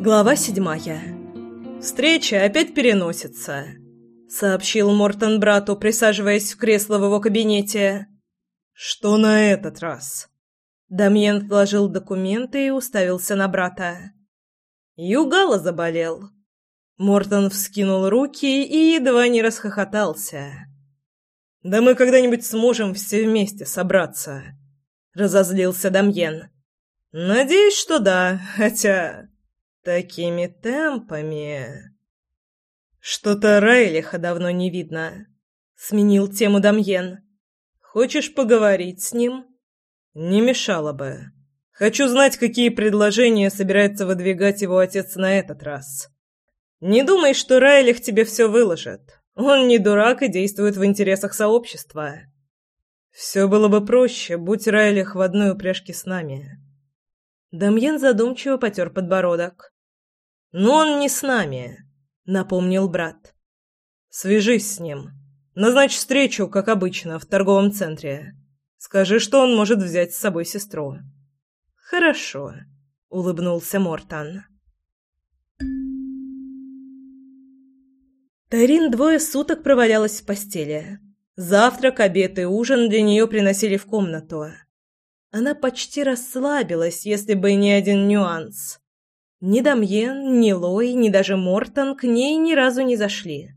Глава седьмая. «Встреча опять переносится», — сообщил Мортон брату, присаживаясь в кресло в его кабинете. «Что на этот раз?» Дамьен вложил документы и уставился на брата. Югала заболел. Мортон вскинул руки и едва не расхохотался. «Да мы когда-нибудь сможем все вместе собраться», — разозлился Дамьен. «Надеюсь, что да, хотя...» Такими темпами... Что-то Райлиха давно не видно. Сменил тему Дамьен. Хочешь поговорить с ним? Не мешало бы. Хочу знать, какие предложения собирается выдвигать его отец на этот раз. Не думай, что Райлих тебе все выложит. Он не дурак и действует в интересах сообщества. Все было бы проще, будь Райлих в одной упряжке с нами. Дамьен задумчиво потер подбородок. «Но он не с нами», — напомнил брат. «Свяжись с ним. Назначь встречу, как обычно, в торговом центре. Скажи, что он может взять с собой сестру». «Хорошо», — улыбнулся Мортан. Тарин двое суток провалялась в постели. Завтрак, обед и ужин для нее приносили в комнату. Она почти расслабилась, если бы не один нюанс. Ни Дамьен, ни Лой, ни даже Мортон к ней ни разу не зашли.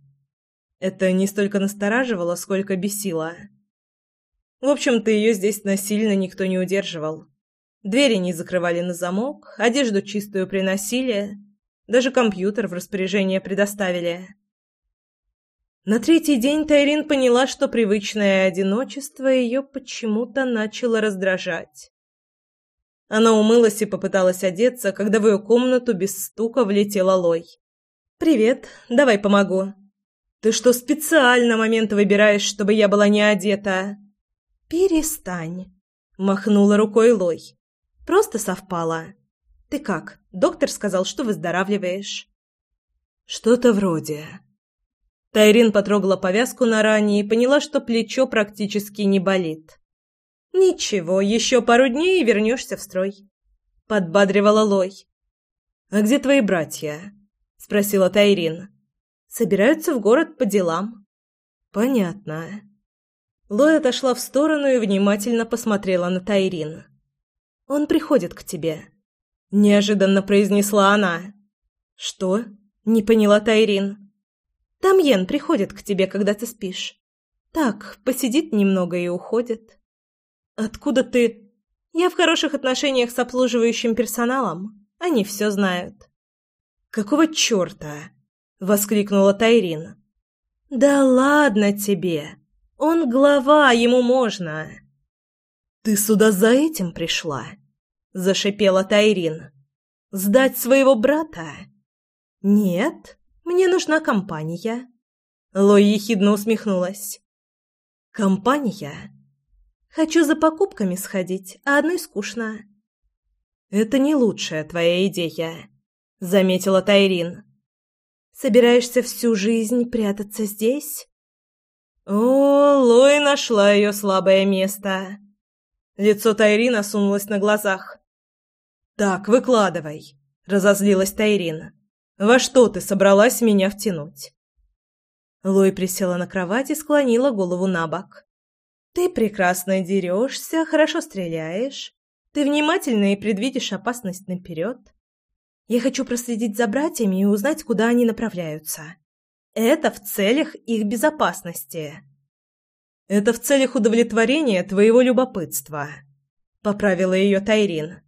Это не столько настораживало, сколько бесило. В общем-то, ее здесь насильно никто не удерживал. Двери не закрывали на замок, одежду чистую приносили, даже компьютер в распоряжение предоставили. На третий день Тайрин поняла, что привычное одиночество ее почему-то начало раздражать. Она умылась и попыталась одеться, когда в ее комнату без стука влетела Лой. «Привет, давай помогу». «Ты что, специально момент выбираешь, чтобы я была не одета?» «Перестань», — махнула рукой Лой. «Просто совпало. Ты как, доктор сказал, что выздоравливаешь?» «Что-то вроде». Тайрин потрогала повязку на ране и поняла, что плечо практически не болит. «Ничего, еще пару дней и вернешься в строй», — подбадривала Лой. «А где твои братья?» — спросила Тайрин. «Собираются в город по делам». «Понятно». Лой отошла в сторону и внимательно посмотрела на Тайрин. «Он приходит к тебе», — неожиданно произнесла она. «Что?» — не поняла Тайрин. «Тамьен приходит к тебе, когда ты спишь. Так, посидит немного и уходит». «Откуда ты...» «Я в хороших отношениях с обслуживающим персоналом. Они все знают». «Какого черта?» — воскликнула Тайрин. «Да ладно тебе! Он глава, ему можно!» «Ты сюда за этим пришла?» — зашипела Тайрин. «Сдать своего брата?» «Нет, мне нужна компания». Лой ехидно усмехнулась. «Компания? Хочу за покупками сходить, а одной скучно». «Это не лучшая твоя идея», — заметила Тайрин. «Собираешься всю жизнь прятаться здесь?» О, Лой нашла ее слабое место. Лицо Тайрин осунулось на глазах. «Так, выкладывай», — разозлилась Тайрин. «Во что ты собралась меня втянуть?» Лой присела на кровать и склонила голову на бок. Ты прекрасно дерешься, хорошо стреляешь. Ты внимательно и предвидишь опасность наперед. Я хочу проследить за братьями и узнать, куда они направляются. Это в целях их безопасности. Это в целях удовлетворения твоего любопытства, поправила ее Тайрин.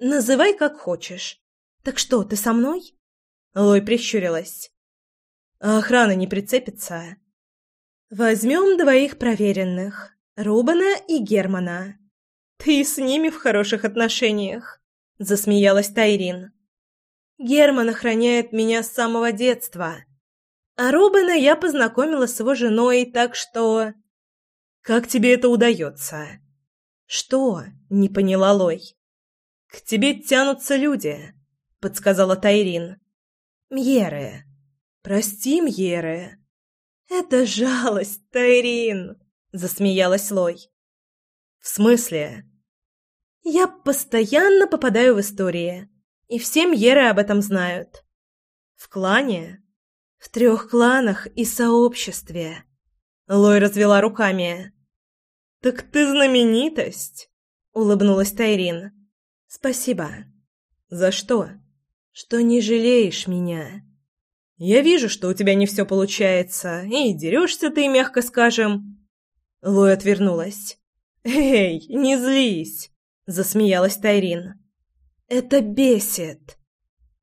Называй как хочешь. Так что, ты со мной? Лой прищурилась. А охрана не прицепится? Возьмем двоих проверенных, Рубана и Германа. Ты с ними в хороших отношениях, засмеялась Тайрин. Герман охраняет меня с самого детства. А Рубана я познакомила с его женой, так что... Как тебе это удается? Что? Не поняла Лой. К тебе тянутся люди, подсказала Тайрин. Мьеры. Прости, Мьеры. «Это жалость, Тайрин!» — засмеялась Лой. «В смысле?» «Я постоянно попадаю в истории. И все Мьеры об этом знают. В клане? В трех кланах и сообществе. Лой развела руками. «Так ты знаменитость!» — улыбнулась Тайрин. «Спасибо». «За что?» «Что не жалеешь меня». «Я вижу, что у тебя не все получается, и дерешься ты, мягко скажем». Лой отвернулась. «Эй, не злись!» — засмеялась Тайрин. «Это бесит!»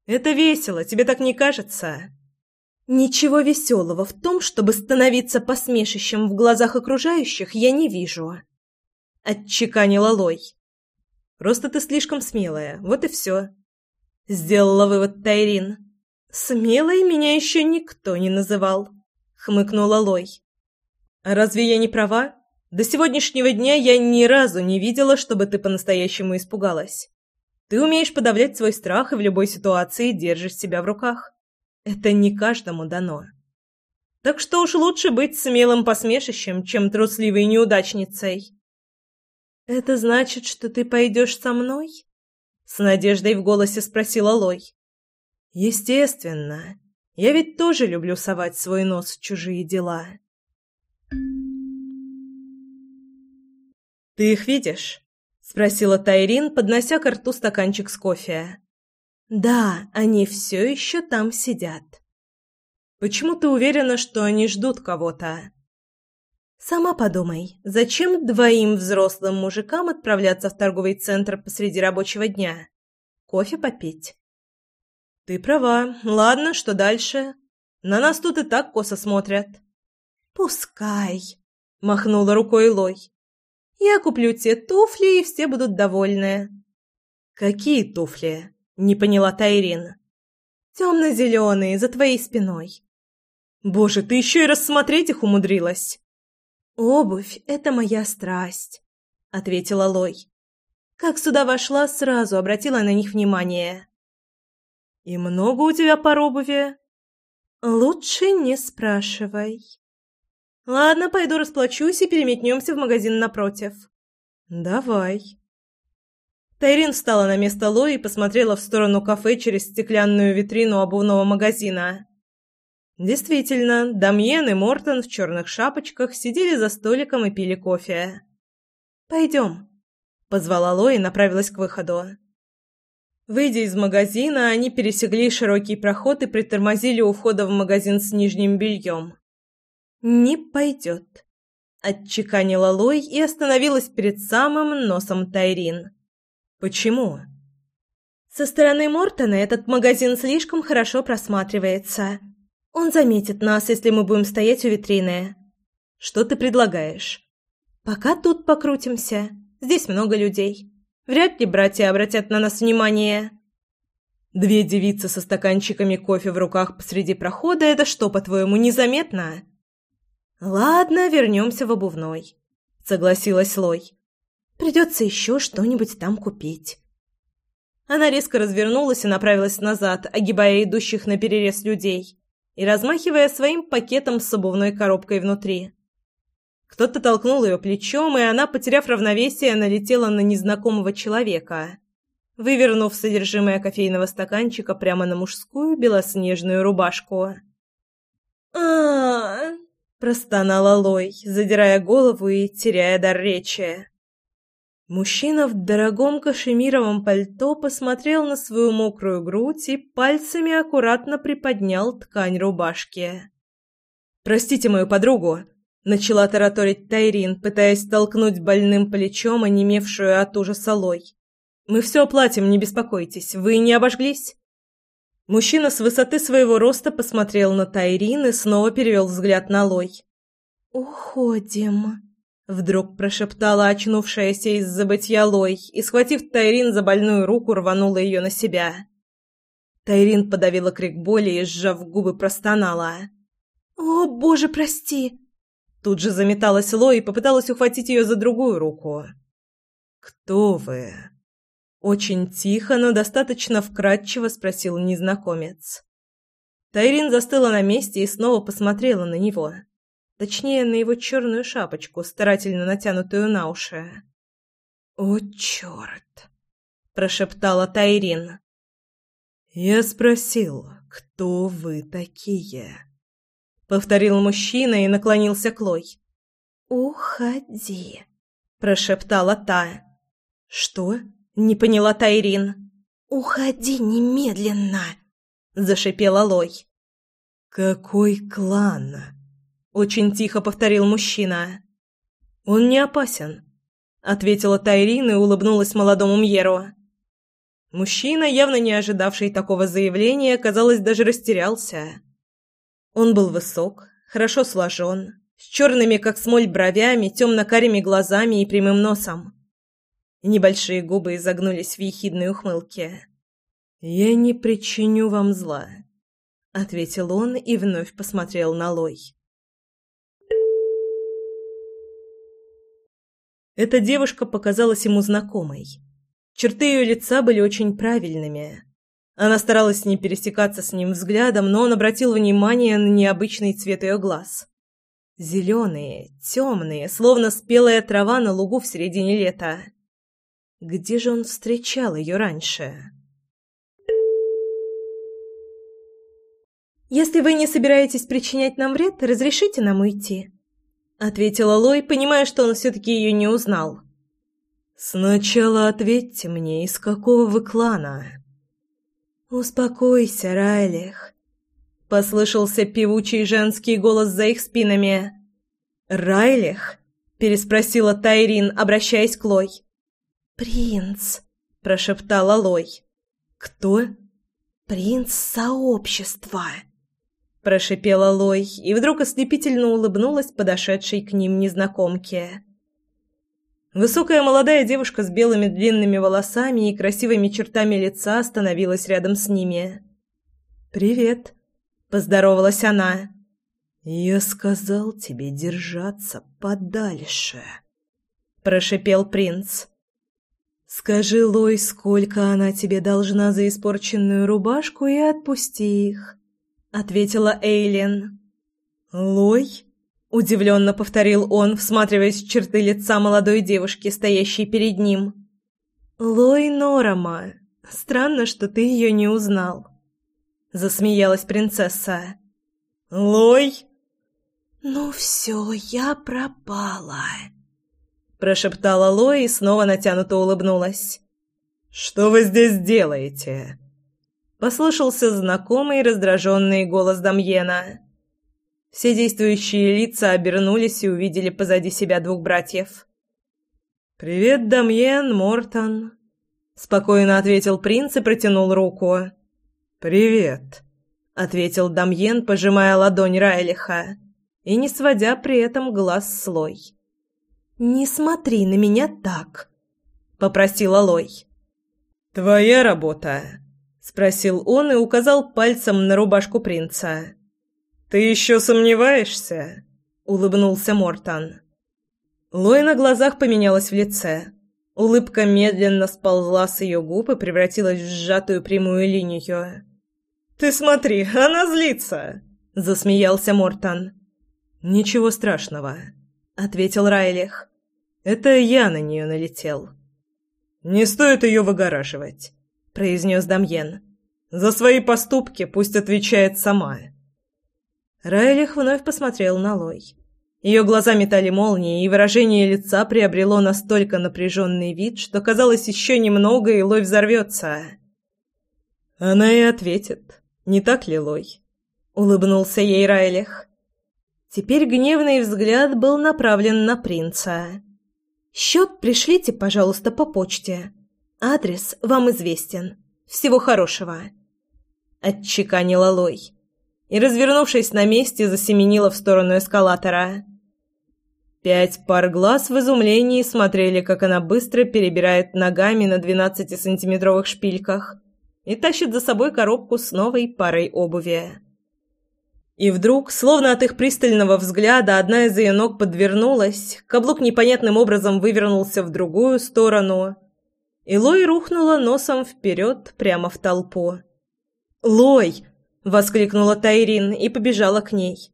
«Это весело, тебе так не кажется?» «Ничего веселого в том, чтобы становиться посмешищем в глазах окружающих, я не вижу», — отчеканила Лой. «Просто ты слишком смелая, вот и все», — сделала вывод Тайрин. «Смелой меня еще никто не называл», — хмыкнула Лой. «А разве я не права? До сегодняшнего дня я ни разу не видела, чтобы ты по-настоящему испугалась. Ты умеешь подавлять свой страх и в любой ситуации держишь себя в руках. Это не каждому дано. Так что уж лучше быть смелым посмешищем, чем трусливой неудачницей. «Это значит, что ты пойдешь со мной?» С надеждой в голосе спросила Лой. «Естественно. Я ведь тоже люблю совать свой нос в чужие дела». «Ты их видишь?» — спросила Тайрин, поднося к рту стаканчик с кофе. Да, они все еще там сидят. Почему ты уверена, что они ждут кого-то? Сама подумай, зачем двоим взрослым мужикам отправляться в торговый центр посреди рабочего дня? Кофе попить? Ты права. Ладно, что дальше? На нас тут и так косо смотрят. Пускай, махнула рукой Лой. Я куплю те туфли, и все будут довольны. Какие туфли? Не поняла Тайрин. Темно-зеленые, за твоей спиной. Боже, ты еще и рассмотреть их умудрилась. Обувь — это моя страсть, ответила Лой. Как сюда вошла, сразу обратила на них внимание. И много у тебя пар обуви? Лучше не спрашивай. Ладно, пойду расплачусь и переметнемся в магазин напротив. Давай. Тайрин встала на место Лои и посмотрела в сторону кафе через стеклянную витрину обувного магазина. Действительно, Дамьен и Мортон в черных шапочках сидели за столиком и пили кофе. «Пойдем», — позвала Лои и направилась к выходу. Выйдя из магазина, они пересекли широкий проход и притормозили у входа в магазин с нижним бельем. «Не пойдет», — отчеканила Лой и остановилась перед самым носом Тайрин. Почему? Со стороны Мортона этот магазин слишком хорошо просматривается. Он заметит нас, если мы будем стоять у витрины. Что ты предлагаешь? Пока тут покрутимся. Здесь много людей. Вряд ли братья обратят на нас внимание. Две девицы со стаканчиками кофе в руках посреди прохода – это что, по-твоему, незаметно? Ладно, вернемся в обувной, согласилась Лой. Придется еще что-нибудь там купить. Она резко развернулась и направилась назад, огибая идущих на перерез людей и размахивая своим пакетом с обувной коробкой внутри. Кто-то толкнул ее плечом, и она, потеряв равновесие, налетела на незнакомого человека, вывернув содержимое кофейного стаканчика прямо на мужскую белоснежную рубашку. а простонала Лой, задирая голову и теряя дар речи. Мужчина в дорогом кашемировом пальто посмотрел на свою мокрую грудь и пальцами аккуратно приподнял ткань рубашки. «Простите мою подругу», — начала тараторить Тайрин, пытаясь толкнуть больным плечом онемевшую от ужаса Лой. «Мы все оплатим, не беспокойтесь. Вы не обожглись?» Мужчина с высоты своего роста посмотрел на Тайрин и снова перевел взгляд на Лой. «Уходим», Вдруг прошептала очнувшаяся из забытья Лой и, схватив Тайрин за больную руку, рванула ее на себя. Тайрин подавила крик боли и, сжав губы, простонала. «О, боже, прости!» Тут же заметалась Лой и попыталась ухватить ее за другую руку. «Кто вы?» Очень тихо, но достаточно вкратчиво спросил незнакомец. Тайрин застыла на месте и снова посмотрела на него точнее, на его черную шапочку, старательно натянутую на уши. «О, черт!» – прошептала Тайрин. «Я спросил, кто вы такие?» Повторил мужчина и наклонился к Лой. «Уходи», — прошептала та. «Что?» — не поняла Тайрин. «Уходи немедленно!» — зашипела Лой. «Какой клан?» — очень тихо повторил мужчина. «Он не опасен», — ответила Тайрин и улыбнулась молодому Мьеру. Мужчина, явно не ожидавший такого заявления, казалось, даже растерялся. Он был высок, хорошо сложен, с черными, как смоль, бровями, темно-карими глазами и прямым носом. Небольшие губы изогнулись в ехидной ухмылке. «Я не причиню вам зла», — ответил он и вновь посмотрел на Лой. Эта девушка показалась ему знакомой. Черты ее лица были очень правильными. Она старалась не пересекаться с ним взглядом, но он обратил внимание на необычный цвет ее глаз. Зеленые, темные, словно спелая трава на лугу в середине лета. Где же он встречал ее раньше? «Если вы не собираетесь причинять нам вред, разрешите нам уйти», — ответила Лой, понимая, что он все-таки ее не узнал. «Сначала ответьте мне, из какого вы клана?» «Успокойся, Райлих», — послышался певучий женский голос за их спинами. «Райлих?» — переспросила Тайрин, обращаясь к Лой. «Принц», — прошептала Лой. «Кто?» «Принц сообщества», — прошипела Лой и вдруг ослепительно улыбнулась подошедшей к ним незнакомке. Высокая молодая девушка с белыми длинными волосами и красивыми чертами лица остановилась рядом с ними. «Привет», — поздоровалась она. «Я сказал тебе держаться подальше», — прошипел принц. «Скажи, Лой, сколько она тебе должна за испорченную рубашку и отпусти их», — ответила Эйлин. «Лой?» Удивленно повторил он, всматриваясь в черты лица молодой девушки, стоящей перед ним. «Лой Норама, странно, что ты ее не узнал», — засмеялась принцесса. «Лой?» «Ну все, я пропала», — прошептала Лой и снова натянуто улыбнулась. «Что вы здесь делаете?» Послышался знакомый раздраженный голос Дамьена. Все действующие лица обернулись и увидели позади себя двух братьев. «Привет, Дамьен, Мортон», — спокойно ответил принц и протянул руку. «Привет», — ответил Дамьен, пожимая ладонь Райлиха и не сводя при этом глаз слой. «Не смотри на меня так», — попросила Лой. «Твоя работа», — спросил он и указал пальцем на рубашку принца. «Ты еще сомневаешься?» — улыбнулся Мортон. Лой на глазах поменялась в лице. Улыбка медленно сползла с ее губ и превратилась в сжатую прямую линию. «Ты смотри, она злится!» — засмеялся Мортон. «Ничего страшного», — ответил Райлих. «Это я на нее налетел». «Не стоит ее выгораживать», — произнес Дамьен. «За свои поступки пусть отвечает сама». Райлих вновь посмотрел на Лой. Ее глаза метали молнии, и выражение лица приобрело настолько напряженный вид, что казалось еще немного, и Лой взорвется. «Она и ответит, не так ли, Лой?» — улыбнулся ей Райлих. Теперь гневный взгляд был направлен на принца. «Счет пришлите, пожалуйста, по почте. Адрес вам известен. Всего хорошего», — отчеканила Лой и, развернувшись на месте, засеменила в сторону эскалатора. Пять пар глаз в изумлении смотрели, как она быстро перебирает ногами на двенадцатисантиметровых шпильках и тащит за собой коробку с новой парой обуви. И вдруг, словно от их пристального взгляда, одна из ее ног подвернулась, каблук непонятным образом вывернулся в другую сторону, и Лой рухнула носом вперед прямо в толпу. «Лой!» Воскликнула Тайрин и побежала к ней.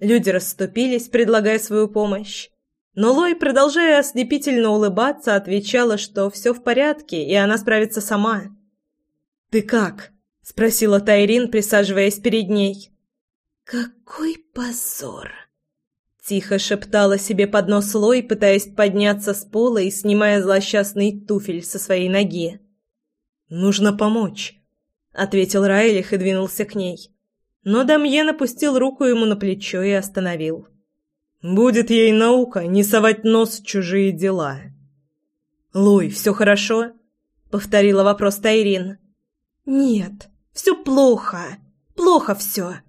Люди расступились, предлагая свою помощь. Но Лой, продолжая ослепительно улыбаться, отвечала, что все в порядке, и она справится сама. «Ты как?» спросила Тайрин, присаживаясь перед ней. «Какой позор!» Тихо шептала себе под нос Лой, пытаясь подняться с пола и снимая злосчастный туфель со своей ноги. «Нужно помочь», — ответил Райлих и двинулся к ней. Но Дамьен опустил руку ему на плечо и остановил. «Будет ей наука не совать нос в чужие дела». «Лой, все хорошо?» — повторила вопрос Тайрин. «Нет, все плохо. Плохо все», —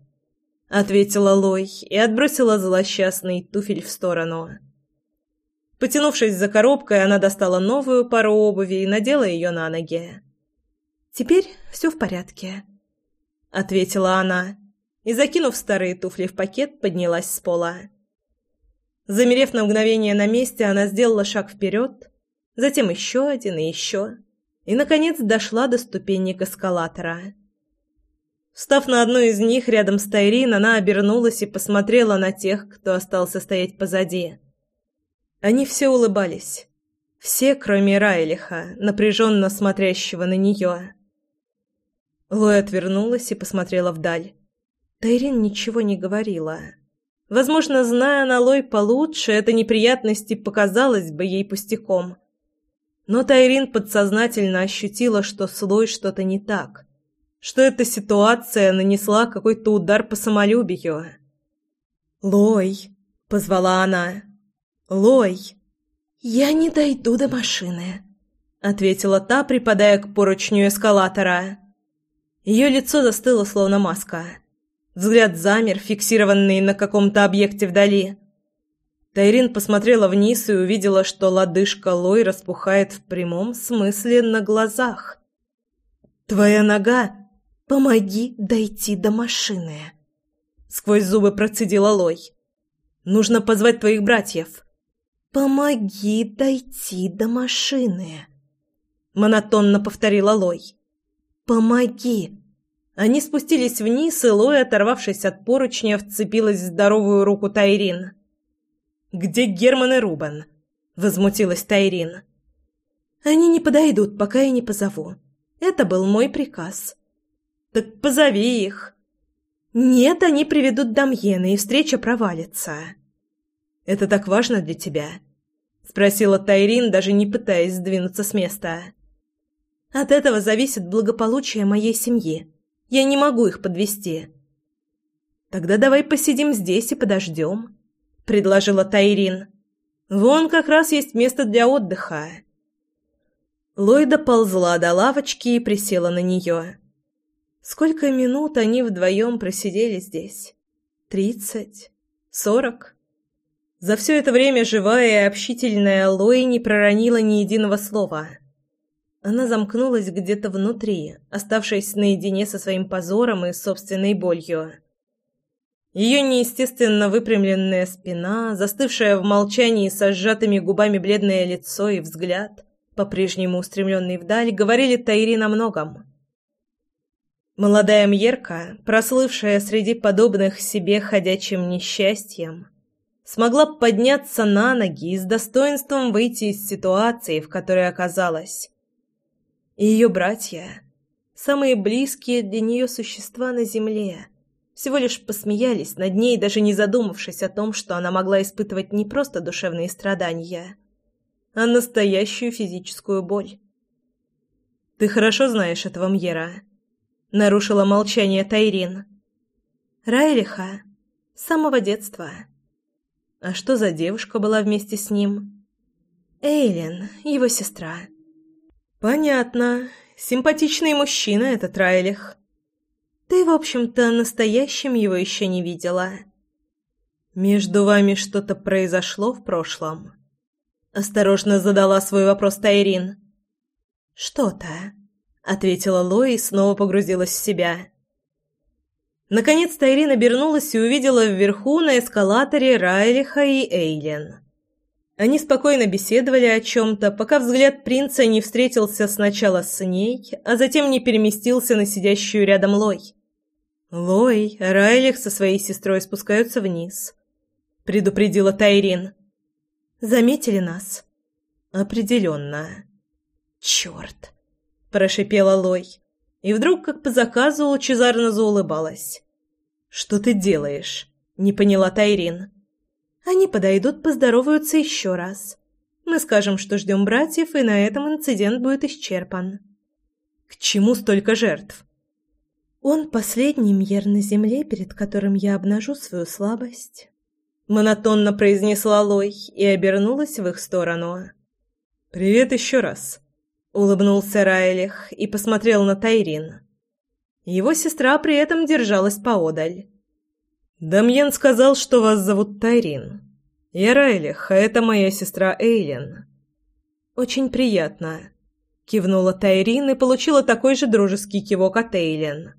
ответила Лой и отбросила злосчастный туфель в сторону. Потянувшись за коробкой, она достала новую пару обуви и надела ее на ноги. «Теперь все в порядке», — ответила она и, закинув старые туфли в пакет, поднялась с пола. Замерев на мгновение на месте, она сделала шаг вперед, затем еще один и еще, и, наконец, дошла до ступенек эскалатора. Встав на одну из них рядом с Тайрин, она обернулась и посмотрела на тех, кто остался стоять позади. Они все улыбались. Все, кроме Райлиха, напряженно смотрящего на нее. Лой отвернулась и посмотрела вдаль. Тайрин ничего не говорила. Возможно, зная Налой получше, эта неприятность и показалась бы ей пустяком. Но Тайрин подсознательно ощутила, что с Лой что-то не так, что эта ситуация нанесла какой-то удар по самолюбию. «Лой!» — позвала она. «Лой!» «Я не дойду до машины», — ответила та, припадая к поручню эскалатора. Ее лицо застыло, словно маска. Взгляд замер, фиксированный на каком-то объекте вдали. Тайрин посмотрела вниз и увидела, что лодыжка Лой распухает в прямом смысле на глазах. «Твоя нога? Помоги дойти до машины!» Сквозь зубы процедила Лой. «Нужно позвать твоих братьев». «Помоги дойти до машины!» Монотонно повторила Лой. «Помоги!» Они спустились вниз, и Лоя, оторвавшись от поручня, вцепилась в здоровую руку Тайрин. «Где Герман и Рубен?» — возмутилась Тайрин. «Они не подойдут, пока я не позову. Это был мой приказ». «Так позови их». «Нет, они приведут Дамьена, и встреча провалится». «Это так важно для тебя?» — спросила Тайрин, даже не пытаясь сдвинуться с места. От этого зависит благополучие моей семьи. Я не могу их подвести. Тогда давай посидим здесь и подождем, предложила Тайрин. Вон как раз есть место для отдыха. Лойда ползла до лавочки и присела на нее. Сколько минут они вдвоем просидели здесь? Тридцать? Сорок? За все это время живая и общительная Лой не проронила ни единого слова. Она замкнулась где-то внутри, оставшись наедине со своим позором и собственной болью. Ее неестественно выпрямленная спина, застывшая в молчании со сжатыми губами бледное лицо и взгляд, по-прежнему устремленный вдаль, говорили Тайри о многом. Молодая Мьерка, прослывшая среди подобных себе ходячим несчастьем, смогла подняться на ноги и с достоинством выйти из ситуации, в которой оказалась и ее братья, самые близкие для нее существа на земле, всего лишь посмеялись над ней, даже не задумавшись о том, что она могла испытывать не просто душевные страдания, а настоящую физическую боль. «Ты хорошо знаешь этого Мьера», — нарушила молчание Тайрин. «Райлиха. С самого детства». «А что за девушка была вместе с ним?» «Эйлин, его сестра». «Понятно. Симпатичный мужчина этот Райлих. Ты, в общем-то, настоящим его еще не видела». «Между вами что-то произошло в прошлом?» Осторожно задала свой вопрос Тайрин. «Что-то», — ответила Лои и снова погрузилась в себя. Наконец Тайрин обернулась и увидела вверху на эскалаторе Райлиха и Эйлен. Они спокойно беседовали о чем-то, пока взгляд принца не встретился сначала с ней, а затем не переместился на сидящую рядом Лой. «Лой, Райлих со своей сестрой спускаются вниз», — предупредила Тайрин. «Заметили нас?» «Определенно». «Черт!» — прошипела Лой. И вдруг, как по заказу, лучезарно заулыбалась. «Что ты делаешь?» — не поняла Тайрин. «Они подойдут, поздороваются еще раз. Мы скажем, что ждем братьев, и на этом инцидент будет исчерпан». «К чему столько жертв?» «Он последний мьер на земле, перед которым я обнажу свою слабость». Монотонно произнесла Лой и обернулась в их сторону. «Привет еще раз», — улыбнулся Райлих и посмотрел на Тайрин. Его сестра при этом держалась поодаль. «Дамьен сказал, что вас зовут Тайрин. Я Райлих, а это моя сестра Эйлин». «Очень приятно», — кивнула Тайрин и получила такой же дружеский кивок от Эйлин.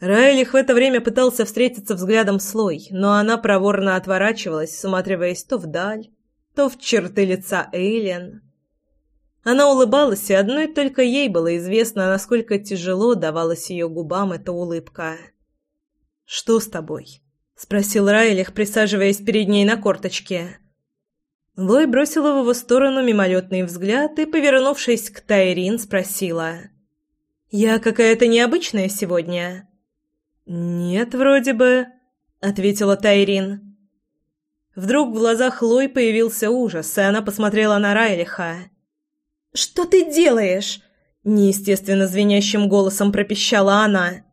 Райлих в это время пытался встретиться взглядом с Лой, но она проворно отворачивалась, всматриваясь то вдаль, то в черты лица Эйлин. Она улыбалась, и одной только ей было известно, насколько тяжело давалась ее губам эта улыбка. «Что с тобой?» — спросил Райлих, присаживаясь перед ней на корточке. Лой бросила в его сторону мимолетный взгляд и, повернувшись к Тайрин, спросила. «Я какая-то необычная сегодня?» «Нет, вроде бы», — ответила Тайрин. Вдруг в глазах Лой появился ужас, и она посмотрела на Райлиха. «Что ты делаешь?» — неестественно звенящим голосом пропищала она.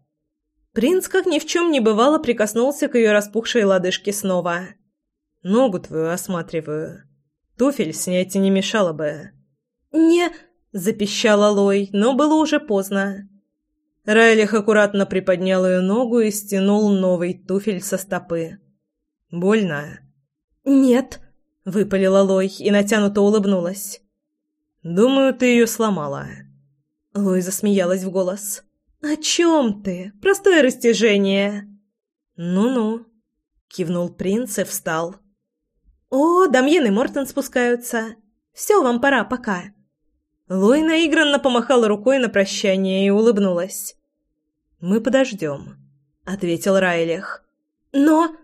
Принц, как ни в чем не бывало, прикоснулся к ее распухшей лодыжке снова. «Ногу твою осматриваю. Туфель снять и не мешало бы». «Не...» — запищала Лой, но было уже поздно. Райлих аккуратно приподнял ее ногу и стянул новый туфель со стопы. «Больно?» «Нет», — выпалила Лой и натянуто улыбнулась. «Думаю, ты ее сломала». Лой засмеялась в голос. «О чем ты? Простое растяжение». «Ну-ну», — кивнул принц и встал. «О, Дамьен и Мортон спускаются. Все, вам пора, пока». Лой наигранно помахала рукой на прощание и улыбнулась. «Мы подождем», — ответил Райлих. «Но...»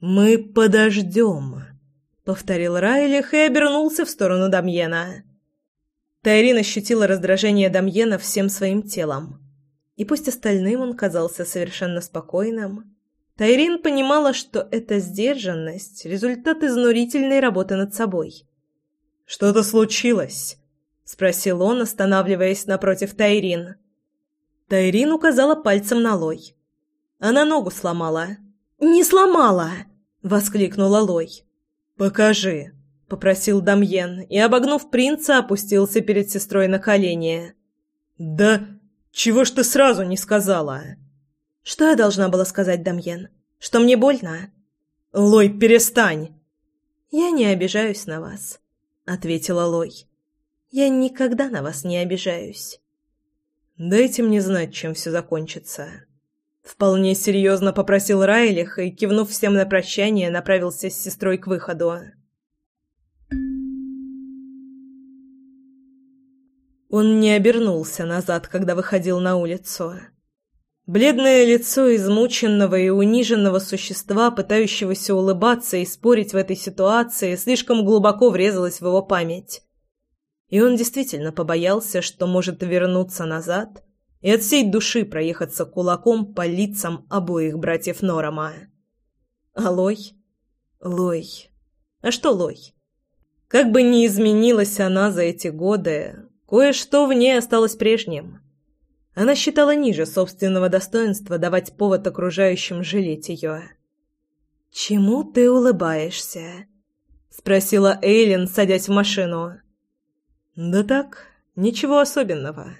«Мы подождем», — повторил Райлих и обернулся в сторону Дамьена. Тайрин ощутила раздражение Дамьена всем своим телом. И пусть остальным он казался совершенно спокойным, Тайрин понимала, что эта сдержанность — результат изнурительной работы над собой. «Что-то случилось?» — спросил он, останавливаясь напротив Тайрин. Тайрин указала пальцем на Лой. Она ногу сломала. «Не сломала!» — воскликнула Лой. «Покажи», — попросил Дамьен и, обогнув принца, опустился перед сестрой на колени. «Да чего ж ты сразу не сказала?» «Что я должна была сказать, Дамьен? Что мне больно?» «Лой, перестань!» «Я не обижаюсь на вас», — ответила Лой. «Я никогда на вас не обижаюсь». «Дайте мне знать, чем все закончится». Вполне серьезно попросил Райлих и, кивнув всем на прощание, направился с сестрой к выходу. Он не обернулся назад, когда выходил на улицу. Бледное лицо измученного и униженного существа, пытающегося улыбаться и спорить в этой ситуации, слишком глубоко врезалось в его память. И он действительно побоялся, что может вернуться назад и от всей души проехаться кулаком по лицам обоих братьев Норома. А Лой? Лой. А что Лой? Как бы ни изменилась она за эти годы, кое-что в ней осталось прежним. Она считала ниже собственного достоинства давать повод окружающим жалеть ее. «Чему ты улыбаешься?» — спросила Эйлин, садясь в машину. «Да так, ничего особенного»,